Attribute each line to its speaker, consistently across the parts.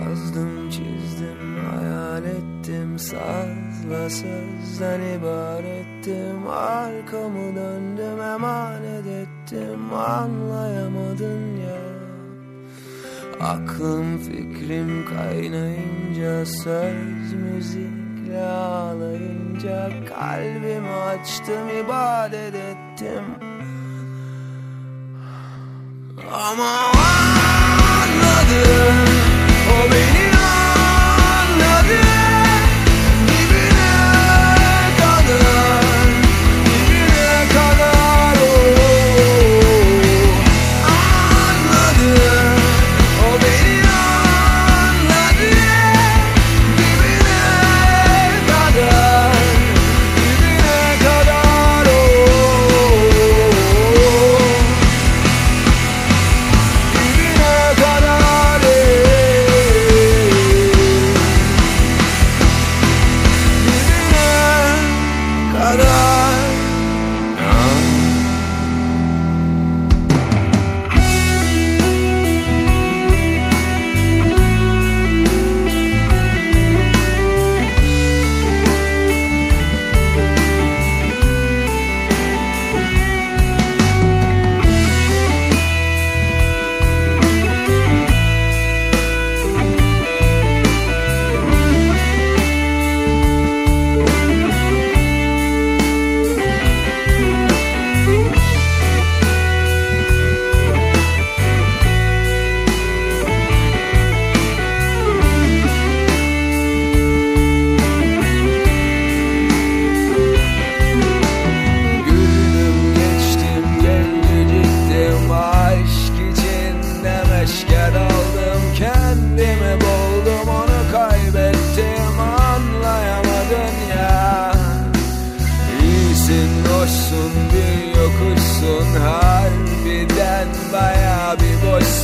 Speaker 1: Yazdım çizdim hayal ettim. Sazla sözden ibarettim. Arkamı döndüm emanet ettim. Anlayamadın ya. Aklım fikrim kaynayınca Söz müzikle ağlayınca Kalbimi açtım ibadet ettim. Ama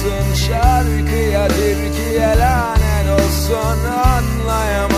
Speaker 1: boşsun Şarkıya Türkiye lanet olsun Anlayamadın ya